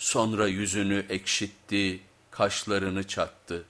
Sonra yüzünü ekşitti, kaşlarını çattı.